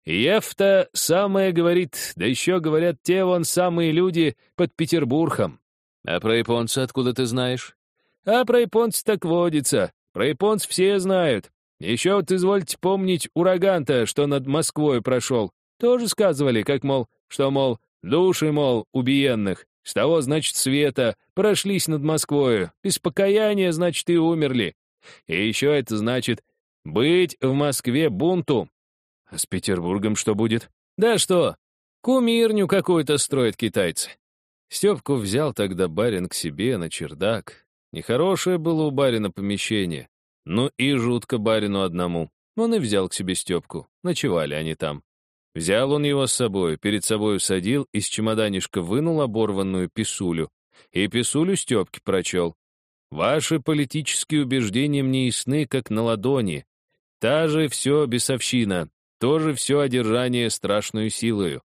Ев-то самое говорит, да еще говорят те вон самые люди под Петербургом. А про японца откуда ты знаешь? А про японца так водится. Про японца все знают. Еще вот извольте помнить ураган-то, что над Москвой прошел. Тоже сказывали, как, мол, что, мол, души, мол, убиенных, с того, значит, света, прошлись над Москвою, без покаяния, значит, и умерли. И еще это значит быть в Москве бунту. А с Петербургом что будет? Да что, кумирню какую-то строят китайцы. Степку взял тогда барин к себе на чердак. Нехорошее было у барина помещение. Ну и жутко барину одному. Он и взял к себе Степку. Ночевали они там. Взял он его с собой, перед собой усадил, из чемоданишка вынул оборванную писулю. И писулю Степки прочел. «Ваши политические убеждения мне ясны, как на ладони. Та же все бесовщина, тоже все одержание страшную силою.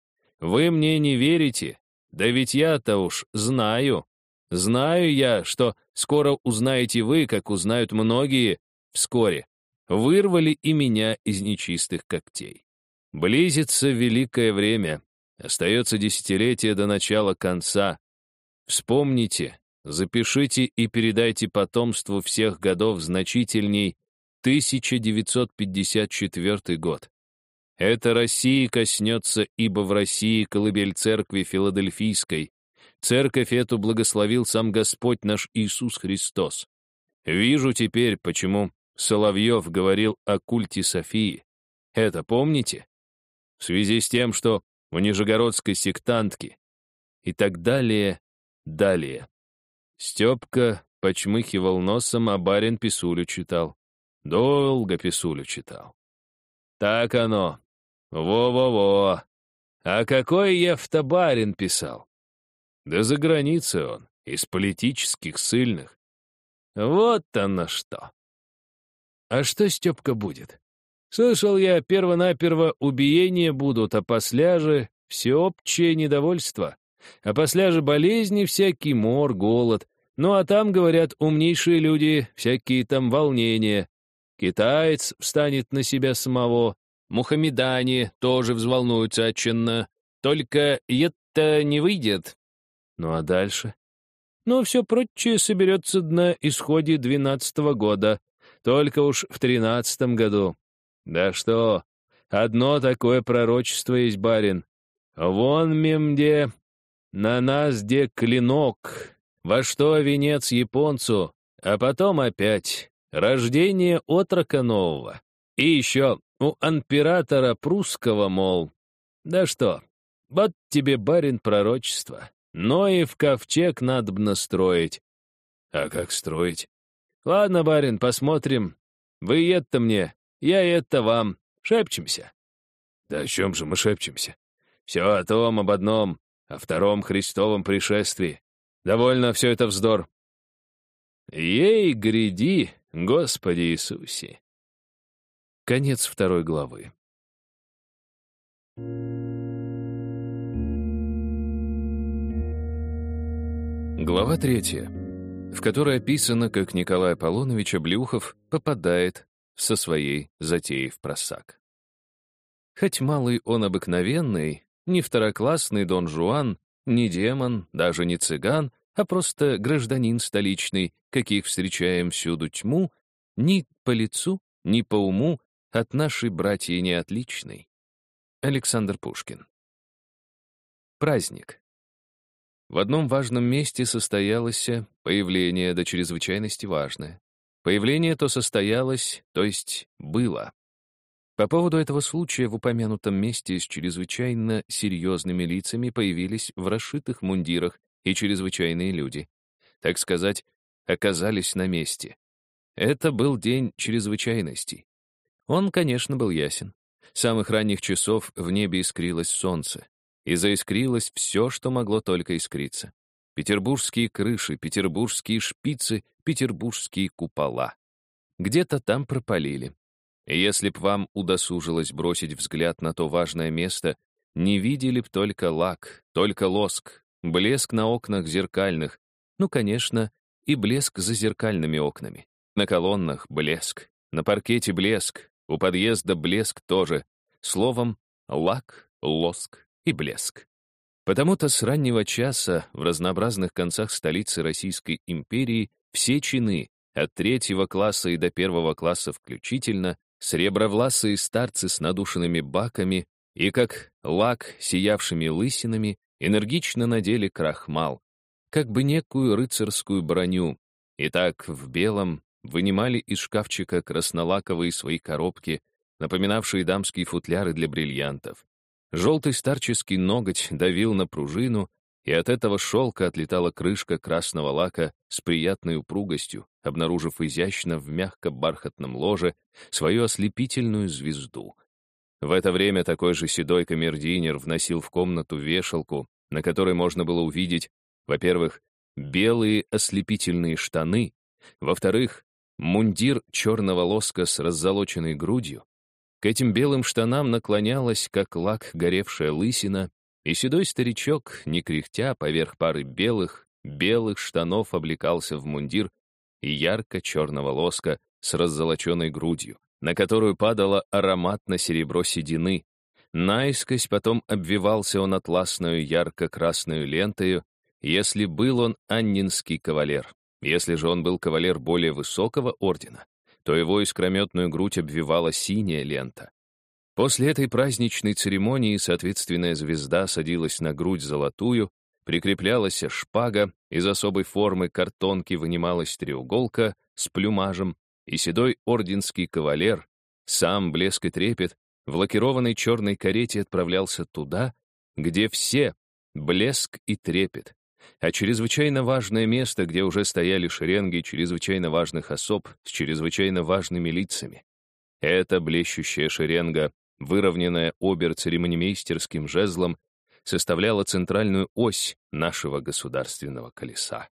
Вы мне не верите? Да ведь я-то уж знаю. Знаю я, что скоро узнаете вы, как узнают многие вскоре. Вырвали и меня из нечистых когтей. Близится великое время. Остается десятилетие до начала конца. Вспомните, запишите и передайте потомству всех годов значительней 1954 год. Это России коснется, ибо в России колыбель церкви Филадельфийской. Церковь эту благословил сам Господь наш Иисус Христос. Вижу теперь, почему Соловьев говорил о культе Софии. Это помните? В связи с тем, что у нижегородской сектантки. И так далее, далее. Степка почмыхивал носом, а барин писулю читал. Долго писулю читал. Так оно, во-во-во. А какой Евтобарин писал? Да за границей он, из политических сильных. Вот оно что. А что Степка будет? Слышал я, перво-наперво убиения будут, а после же всеобщее недовольство. А после же болезни всякий мор, голод. Ну а там, говорят, умнейшие люди, всякие там волнения. Китаец встанет на себя самого, Мухаммедане тоже взволнуются отчинно. Только это не выйдет. Ну а дальше? Ну, все прочее соберется на исходе двенадцатого года. Только уж в тринадцатом году. Да что, одно такое пророчество есть, барин. Вон мемде, на нас где клинок, во что венец японцу, а потом опять рождение отрока нового. И еще у императора прусского, мол, да что, вот тебе, барин, пророчество. Но и в ковчег надобно строить. А как строить? Ладно, барин, посмотрим. Вы это мне, я это вам. Шепчемся. Да о чем же мы шепчемся? Все о том, об одном, о втором Христовом пришествии. Довольно все это вздор. Ей гряди, Господи Иисусе. Конец второй главы. Глава третья, в которой описано, как Николай Аполлонович Облюхов попадает со своей затеей в просак. Хоть малый он обыкновенный, не второклассный Дон Жуан, не демон, даже не цыган, а просто гражданин столичный, каких встречаем всюду тьму, ни по лицу, ни по уму от нашей братьи неотличной. Александр Пушкин. Праздник. В одном важном месте состоялось появление до чрезвычайности важное. Появление то состоялось, то есть было. По поводу этого случая в упомянутом месте с чрезвычайно серьезными лицами появились в расшитых мундирах и чрезвычайные люди. Так сказать, оказались на месте. Это был день чрезвычайностей. Он, конечно, был ясен. С самых ранних часов в небе искрилось солнце. И заискрилось все, что могло только искриться. Петербургские крыши, петербургские шпицы, петербургские купола. Где-то там пропалили. И если б вам удосужилось бросить взгляд на то важное место, не видели б только лак, только лоск, блеск на окнах зеркальных, ну, конечно, и блеск за зеркальными окнами. На колоннах блеск, на паркете блеск, у подъезда блеск тоже. Словом, лак, лоск и блеск. Потому-то с раннего часа в разнообразных концах столицы Российской империи все чины, от третьего класса и до первого класса включительно, сребровласые старцы с надушенными баками и, как лак, сиявшими лысинами, энергично надели крахмал, как бы некую рыцарскую броню, и так в белом, вынимали из шкафчика краснолаковые свои коробки, напоминавшие дамские футляры для бриллиантов. Желтый старческий ноготь давил на пружину, и от этого шелка отлетала крышка красного лака с приятной упругостью, обнаружив изящно в мягко-бархатном ложе свою ослепительную звезду. В это время такой же седой камердинер вносил в комнату вешалку, на которой можно было увидеть, во-первых, белые ослепительные штаны, во-вторых, Мундир черного лоска с раззолоченной грудью. К этим белым штанам наклонялась, как лак, горевшая лысина, и седой старичок, не кряхтя, поверх пары белых, белых штанов облекался в мундир и ярко-черного лоска с раззолоченной грудью, на которую падало ароматно серебро седины. Наискось потом обвивался он атласную ярко-красную лентою, если был он аннинский кавалер, если же он был кавалер более высокого ордена, то его искрометную грудь обвивала синяя лента. После этой праздничной церемонии соответственная звезда садилась на грудь золотую, прикреплялась шпага, из особой формы картонки вынималась треуголка с плюмажем, и седой орденский кавалер, сам блеск и трепет, в лакированной черной карете отправлялся туда, где все блеск и трепет, а чрезвычайно важное место, где уже стояли шеренги чрезвычайно важных особ с чрезвычайно важными лицами. Эта блещущая шеренга, выровненная обер-церемонимейстерским жезлом, составляла центральную ось нашего государственного колеса.